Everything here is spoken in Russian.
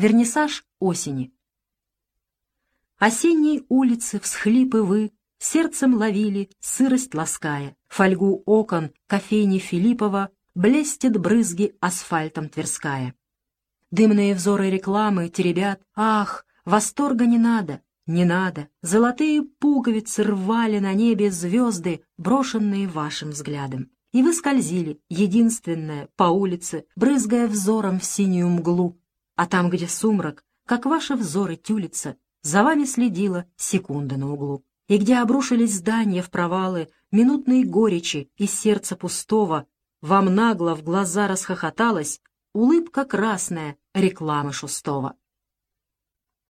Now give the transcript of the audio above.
Вернисаж осени. Осенние улицы, всхлипы вы, Сердцем ловили, сырость лаская, Фольгу окон, кофейни Филиппова, Блестят брызги асфальтом Тверская. Дымные взоры рекламы теребят, Ах, восторга не надо, не надо. Золотые пуговицы рвали на небе звезды, брошенные вашим взглядом. И вы скользили, единственное, по улице, брызгая взором в синюю мглу. А там, где сумрак, как ваши взоры тюлится, за вами следила секунда на углу. И где обрушились здания в провалы, минутные горечи из сердца пустого, вам нагло в глаза расхохоталась улыбка красная рекламы шустого.